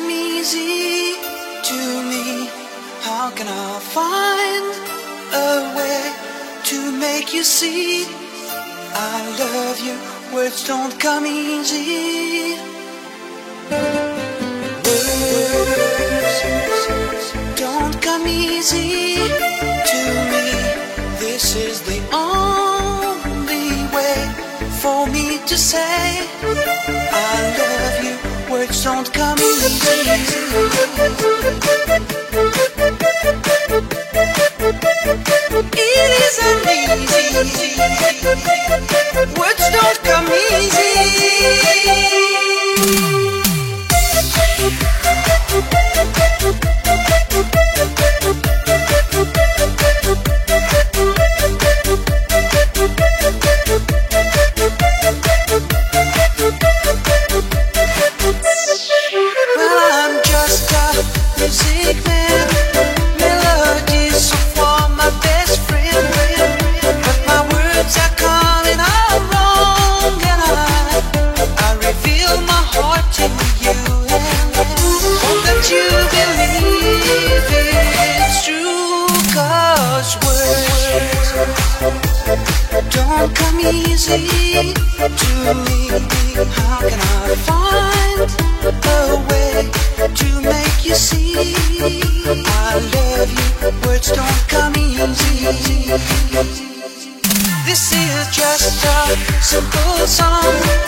come easy to me. How can I find a way to make you see I love you? Words don't come easy. Words don't come easy to me. This is the only way for me to say I Words don't come easy. It isn't easy. Words don't come Well, easy to me. How can I find a way to make you see I love you? Words don't come easy. This is just a simple song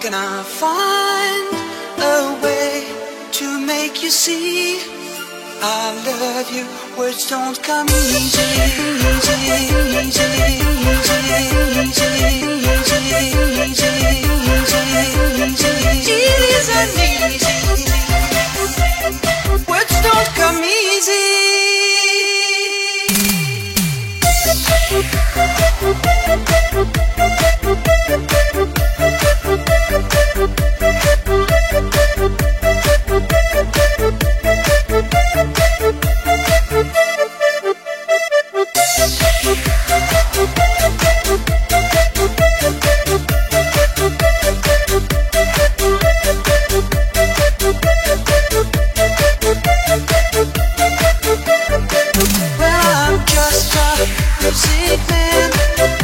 can I find a way to make you see I love you? Words don't come easy, Well, I'm just a music man.